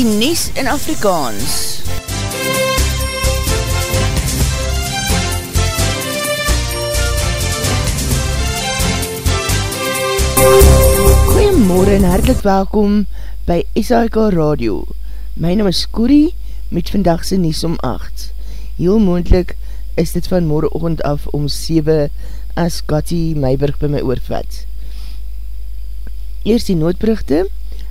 die Nies in Afrikaans. Goeiemorgen en hartelijk welkom by SAIK Radio. My naam is Corrie met vandagse Nies om 8. Heel moendlik is dit van morgenochtend af om 7 as Cathy Meiberg by my oorvat. Eerst die noodbrugte.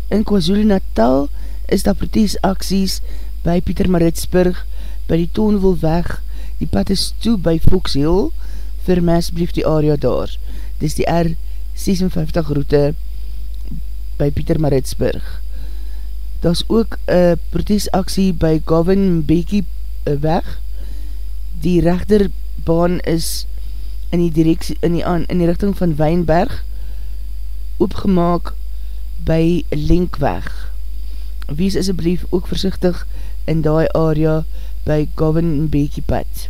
In KwaZulu Natal is daar protesacties by Pieter Maritsburg, by die Toonwolweg, die pad is toe by Fox Hill, vir my asblief die area daar. Dis die R56 route by Pieter Maritsburg. Daar is ook een protesaksie by Gavin Mbeki eh, weg. Die rechterbaan is in die, directie, in die, aan, in die richting van Wijnberg oopgemaak by Linkweg wees asblief ook versichtig in die area by Gavin en Beekie pad.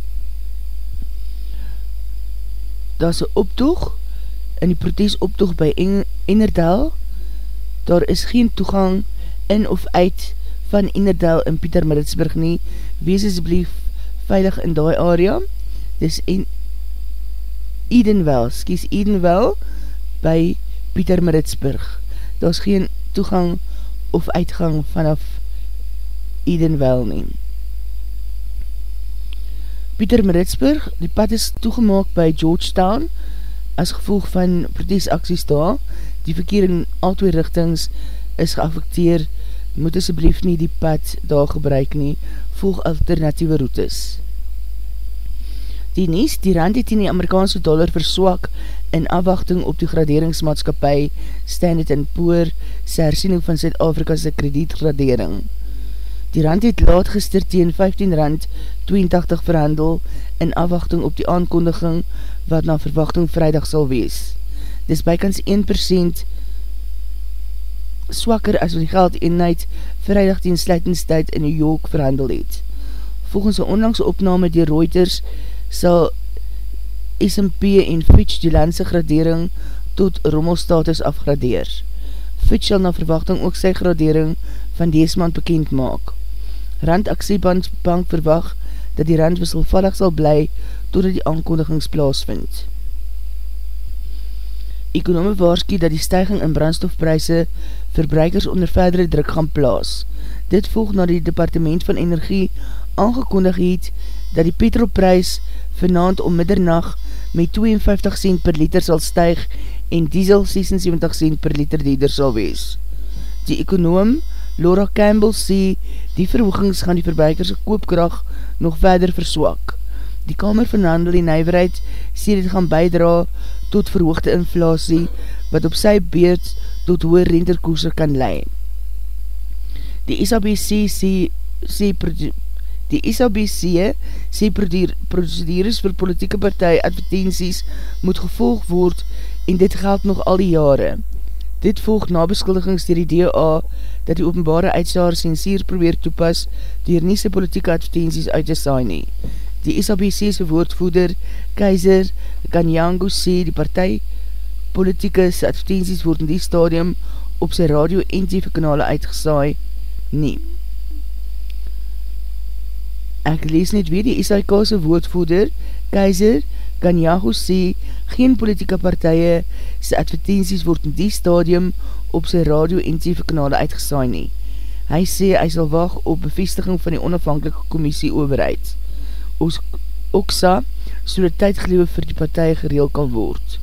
Daar is een optoog in die protesoptoog by Enerdal. Daar is geen toegang in of uit van Enerdal in Pieter Maritsburg nie. Wees asblief veilig in die area. Dis en Edenwell, skies Edenwell by Pieter Maritsburg. Daar is geen toegang of uitgang vanaf Edenwell neem. Pieter Maritsburg, die pad is toegemaak by Georgetown as gevolg van protesacties daar. Die verkeer in al twee richtings is geaffekteer, moet asblief nie die pad daar gebruik nie, volg alternatieve routes. Die nies, die rand het in die Amerikaanse dollar verswak in afwachting op die graderingsmaatskapie Standard Poor sy hersiening van Zuid-Afrika's kredietgradering. Die rand het laat gister teen 15 rand 82 verhandel in afwachting op die aankondiging wat na verwachting vrijdag sal wees. Dis bykans 1% swakker as wat die geld eenheid vrijdag teen sluitingstijd in New York verhandel het. Volgens een onlangse opname die Reuters sal S&P en Fitch die landse gradering tot rommelstatus afgradeer. Fitch sal na verwachting ook sy gradering van dees maand bekend maak. Rand Aksiebank verwacht dat die rand wisselvallig sal bly totdat die aankondigings plaasvind. Ekonome waarskie dat die stijging in brandstofpryse verbruikers onder verdere druk gaan plaas. Dit volg na die departement van energie aangekondig het dat die petrolprys vanavond om middernacht met 52 cent per liter sal stijg en diesel 76 cent per liter dieder sal wees. Die ekonoom Laura Campbell sê die verhoogings gaan die verbruikers koopkracht nog verder verswak. Die Kamer van Handel en Nijverheid sê dit gaan bijdra tot verhoogde inflatie wat op sy beurt tot hoë renterkoerser kan leie. Die SABC sê, sê Die SABC sê procedures vir politieke partij advertenties moet gevolg word en dit geld nog al die jare. Dit volg na beskuldigings dier die DA dat die openbare uitsaar sensier probeer toepas dier nie sy politieke advertenties uit te saai nie. Die SABC's woordvoeder Keizer Kanyango sê die partij politieke advertenties word in die stadium op sy radio en TV kanale uitgesaai nie. Ek lees net weer die SIK'se woordvoeder, Keizer Kanyahu sê, geen politieke partije sy advertenties word in die stadium op sy radio en TV kanale uitgesaai nie. Hy sê hy sal wacht op bevestiging van die onafhankelike commissie overheid. Ons OXA, so die tydgelewe vir die partije gereel kan word.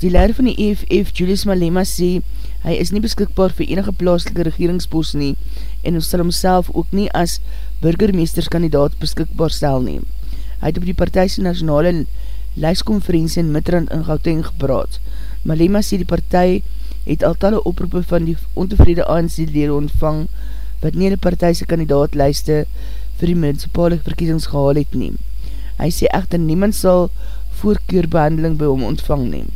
Die leider van die EFF, Julius Malema, sê, hy is nie beskikbaar vir enige plaaslike regeringspost nie en ons sal homself ook nie as burgermeesterskandidaat beskikbaar stel neem. Hy het op die partijse nationale lijstkonferentie in Midrand in Gauteng gepraat. Malema sê die partij het al talle oproepen van die ontevrede ANC-lede ontvang wat nie die partijse kandidaatlijste vir die municipale verkiezings gehaal het neem. Hy sê echter niemand sal voorkeurbehandeling by hom ontvang neem.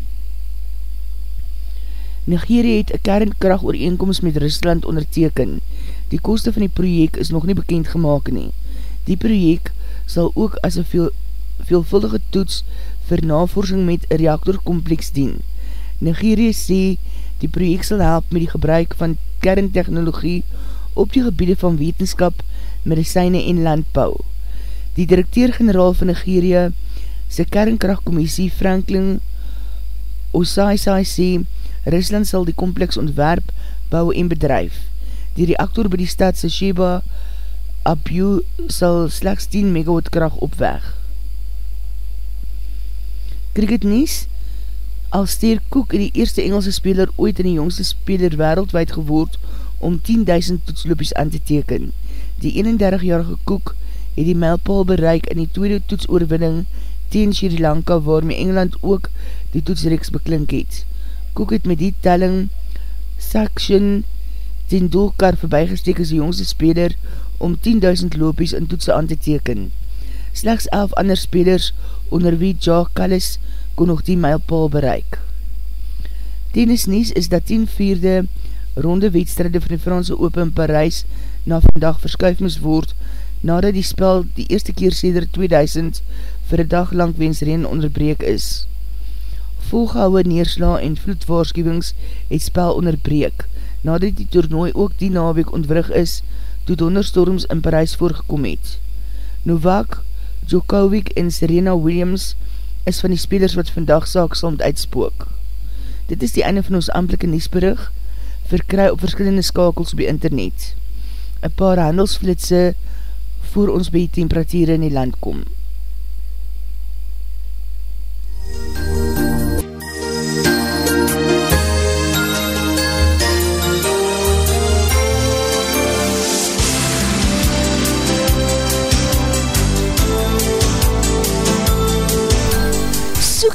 Nigeria het een kernkracht ooreenkomst met Rusland onderteken. Die koste van die projek is nog nie bekend gemaakt nie. Die projek sal ook as een veel, veelvuldige toets vir navorsing met een reaktorkompleks dien. Nigeria sê die projek sal help met die gebruik van kerntechnologie op die gebiede van wetenskap, medicijne en landbouw. Die directeur-generaal van Nigeria, sy kernkrachtcommissie Franklin Osaisai sê, Rusland sal die kompleks ontwerp, bouw en bedrijf. Die reaktor by die stad Sasheba Abu sal slechts 10 megawatt kracht opweg. Cricket Nies Alsteer Cook het die eerste Engelse speler ooit in die jongste speler wereldwijd geword om 10.000 toetsloopies aan te teken. Die 31-jarige Cook het die mylpaal bereik in die tweede toetsoorwinning teen Sri Lanka waarmee Engeland ook die toetsreeks beklink het. Cook het met die telling Section 10 doelkar voorbijgesteek as die jongste speler om 10.000 loopies in toetse aan te teken. Slechts 11 ander spelers onder wie Ja Callis kon nog die mylpaal bereik. Tennis nies is dat 10 vierde ronde wedstrijde van die Franse Open in Parijs na vandag verskuif moes word, nadat die spel die eerste keer sêder 2000 vir een dag lang wensreen onderbreek is. Volgouwe neersla en vloedwaarschuwings het spel onderbreek nadat die toernooi ook die naweek ontwrig is toe donderstorms in Parijs voorgekom het. Novak, Djokovic en Serena Williams is van die spelers wat vandag saak sal moet uitspook. Dit is die einde van ons amtelike niesberig, verkry op verskillende skakels op die internet. Een paar handelsflitse voor ons by die temperatuur in die land kom.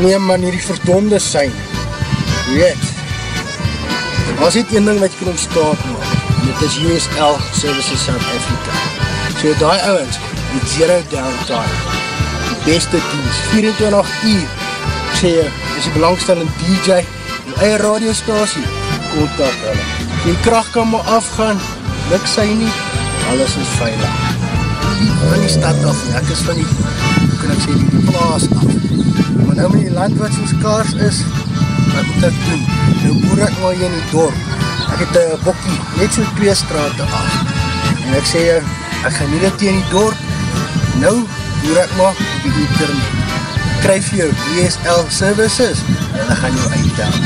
Nee man, hier die verdonde sein. Weet, was dit een ding wat jy kan ontstaat maak. Dit is USL Services South Africa. So die ouwens, die zero downtime, die beste dienst, 24 uur. Ek sê jy, is die belangstellende DJ, die eie radiostasie, kontak hulle. Die kracht kan maar afgaan, luk sy nie, alles is veilig. Van die stad af, ek is van die, kan ek sê, die plaas af. Nou met die land wat soos kaars is, wat moet ek doen? Nou boer ek maar hier in die dorp. Ek het een bokkie, net so twee straten af. En ek sê, ek gaan nie dit hier in die dorp. Nou boer ek maar op die internet. Kryf jou DSL services en ek gaan jou uitdaan.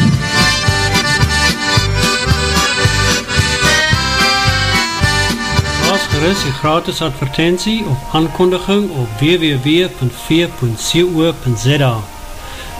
Pas gerust die gratis advertentie of aankondiging op www.v.co.za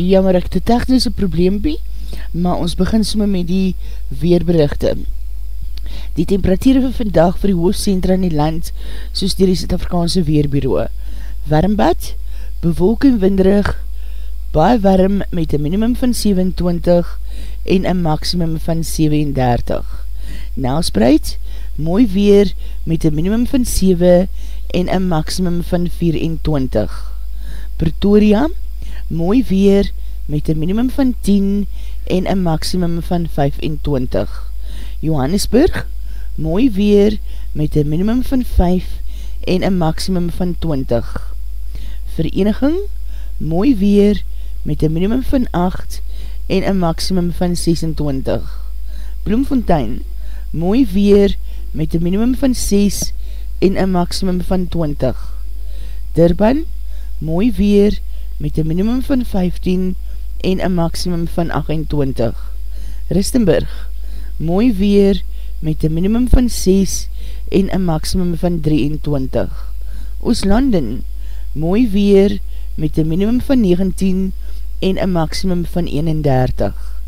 Ja, maar ek het technische probleempie, maar ons begin somme met die weerberichte. Die temperatuur van vandag vir die hoofdcentra in die land, soos die Zuid-Afrikaanse Weerbureau. Warmbad, bewolking winderig, baie warm met een minimum van 27 en een maximum van 37. Nelspreid, mooi weer met een minimum van 7 en een maximum van 24. Pretoria, mooi weer met een minimum van 10 en een maximum van 25. Johannesburg, mooi weer met een minimum van 5 en een maximum van 20. Vereniging, mooi weer met een minimum van 8 en een maximum van 26. Bloemfontein, mooi weer met een minimum van 6 en een maximum van 20. Durban, mooi weer met met een minimum van 15 en een maximum van 28. Ristenburg, mooi weer met een minimum van 6 en een maximum van 23. Ooslanden, mooi weer met een minimum van 19 en een maximum van 31.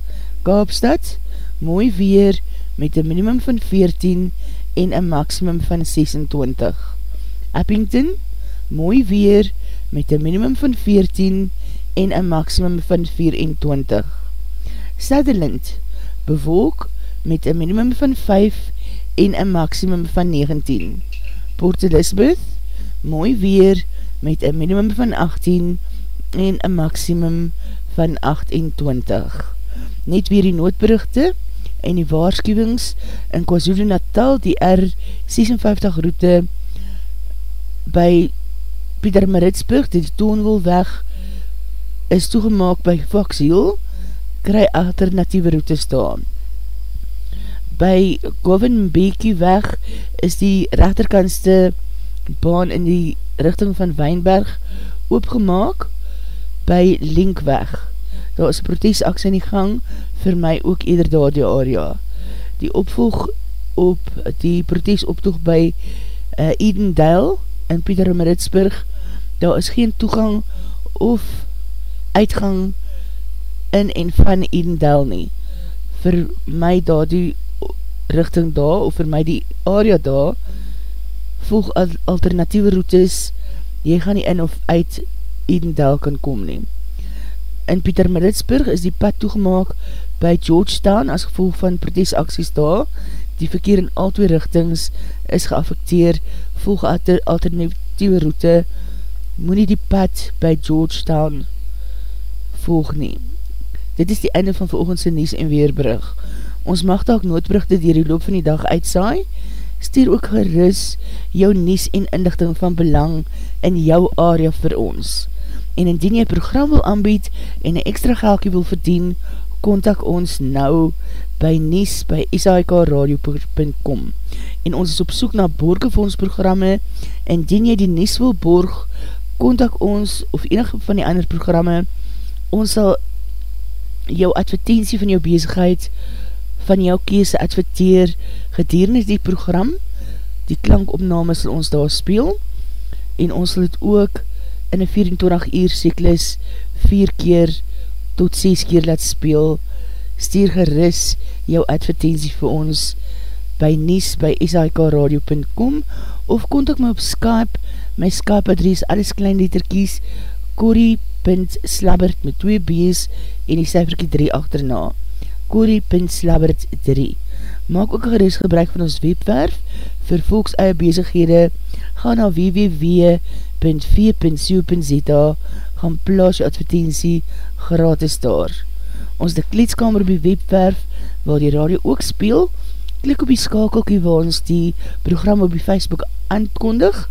Kaapstad, mooi weer met een minimum van 14 en een maximum van 26. Eppington, mooi weer met een minimum van 14 en een maximum van 24. Sutherland, bewolk met een minimum van 5 en een maximum van 19. Port Elizabeth, mooi weer met een minimum van 18 en een maximum van 28. Net weer die noodberichte en die waarschuwings in KwaZulu Natal, die R56 route by Pieter Maritsburg, die Toonwolweg is toegemaak by Foxhill, kry alternatieve route staan. By Govin Beekie weg is die rechterkantste baan in die richting van Wijnberg oopgemaak by Linkweg. Daar is protesaksie in die gang vir my ook eerder daar die area. Die opvolg op die protesoptoog by uh, Edendale in Pieter Maritsburg, daar is geen toegang of uitgang in en van Edendale nie. Vir my daar die richting daar, of vir my die area daar, volg alternatieve routes, jy gaan nie in of uit Edendale kan kom neem. In Pieter Maritsburg is die pad toegemaak by Georgetown as gevolg van protesaksies daar. Die verkeer in al twee richtings is geaffekteer volg alter, alternatieve route moet nie die pad by Georgetown volg nie. Dit is die einde van veroogendse Nies en Weerbrug. Ons mag daak noodbrugte dier die loop van die dag uitsaai, stuur ook geris jou Nies en inlichting van belang in jou area vir ons. En indien jy program wil aanbied en een extra geldkie wil verdien, kontak ons nou by Nies by ishkradio.com En ons is op soek na borgefondsprogramme en indien jy die Nies wil borg, kontak ons of enige van die ander programme, ons sal jou advertentie van jou bezigheid van jou kese adverteer gedurende die program. Die klankopname sal ons daar speel en ons sal het ook in een 24 uur cyklus 4 keer tot 6 keer laat speel. Stuur geris jou advertentie vir ons by nies by shikradio.com of kontak my op Skype my Skype adres alles klein letterkies corrie.slabbert met 2 b's en die cijferkie 3 achterna. Corrie.slabbert 3 Maak ook gerust gebruik van ons webwerf vir volks eie bezighede. Ga na www.v.co.za gaan plaas jou advertentie gratis daar. Ons de kleedskamer op die webwerf waar die radio ook speel. Klik op die skakelkie waar ons die program op die Facebook aankondig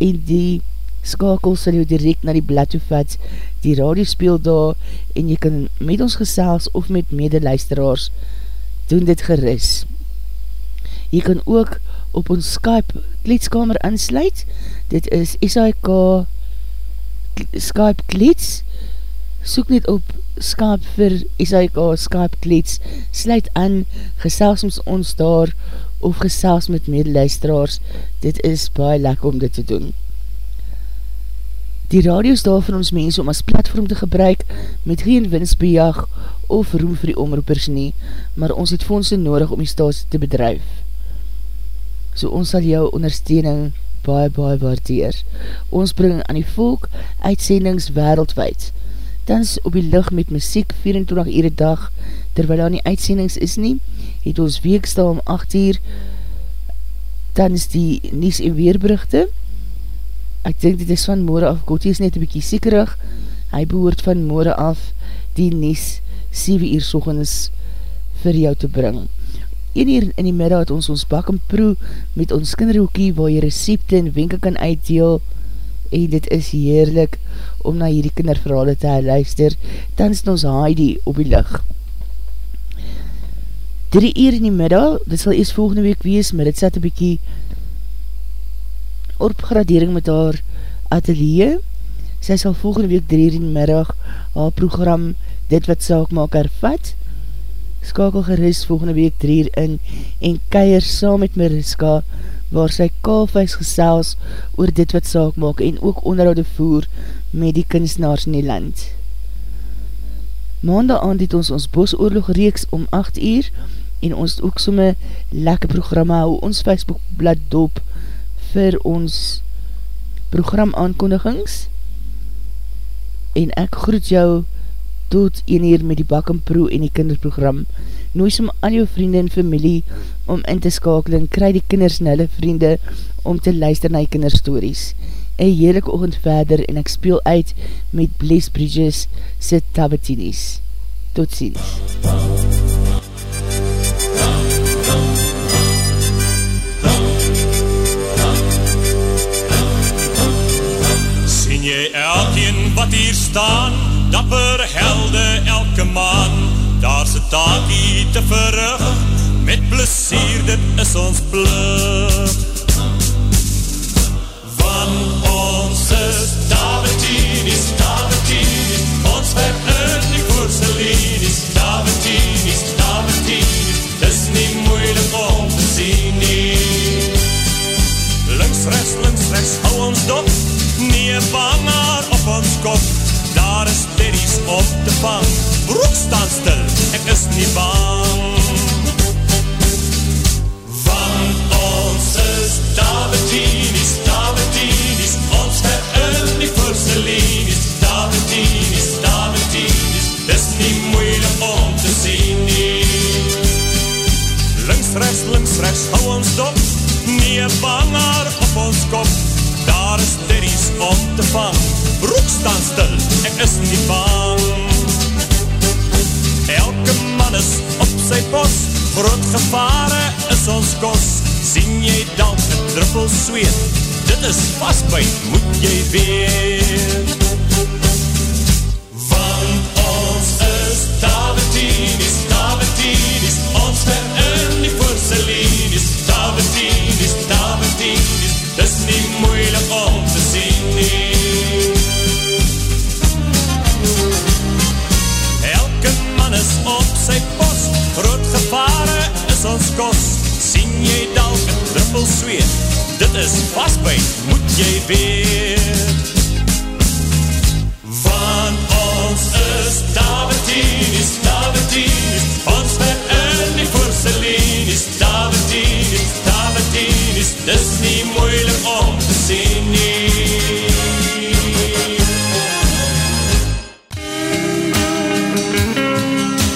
en die skakel sal jou direct na die blad toe vat, die radio speel daar en jy kan met ons gesels of met medeluisteraars. Doen dit geris. Jy kan ook op ons Skype kleedskamer ansluit, dit is SIK Skype kleeds, soek net op Skype vir SIK Skype kleeds, sluit aan, gesels met ons daar of gesels met medeluisteraars, dit is baie lekker om dit te doen. Die radio is daar vir ons mense om as platform te gebruik met geen winstbejag of roem vir die omroepers nie, maar ons het fondse nodig om die staats te bedrijf. So ons sal jou ondersteuning baie, baie waardeer. Ons bring aan die volk uitsendings wereldwijd. Tans op die licht met muziek 24 ure dag, terwyl daar nie uitsendings is nie, het ons weekstal om 8 uur, tans die Nies en Weerberichte, ek dink dit is van morgen af, Gotti is net een bykie siekerig, hy behoort van morgen af die Nies 7 uur sogenis vir jou te bring. Een uur in die middag het ons ons bak en proe met ons kinderhoekie waar jy recepte en wenke kan uitdeel en dit is heerlik om na hierdie kinderverhalen te luister, tans ons Heidi op die licht. 3 uur in die middag, dit sal eers volgende week wees, maar dit sat een bykie opgradering met haar atelier. Sy sal volgende week 3 uur in die middag haar program Dit Wat Saak Maak hervat. Skakel gerust volgende week 3 uur in en keier saam met Mariska waar sy kalfhuis gesels oor Dit Wat Saak Maak en ook onderhoude voer met die kunstenaars in die land. Maandag aand het ons ons bosoorlog reeks om 8 uur en ons ook somme lekker programma hou ons Facebookblad dop vir ons program aankondigings en ek groet jou tot 1 uur met die Bak en Pro en die kinderprogram. Nooi som al jou vriende en familie om in te skakel en kry die kinders en hulle vriende om te luister na die kinderstories. Een heerlijke oogend verder en ek speel uit met Bless Bridges se Tabatinis. Tot ziens. Sien jy elkeen wat hier staan, dapper helde elke man, daar se taakie te verrug, met plesier dit is ons plug. Van is Davidinis, Davidinis, ons verin die voorste linies, Davidinis, Davidinis, dis nie moeilik om te sien nie. Links, rechts, links, rechts, hou ons dop, nie een banger op ons kop, daar is teddies op te vang, broek staan stil, ek is nie bang. Van ons is Davidinis, vang, broek staan stil, ek is nie bang. Elke man is op sy pos, groot gevare is ons kos, sien jy dan een druppel zweet, dit is vastbuit, moet jy weet. Want ons is Davidinis, Davidinis, ons verin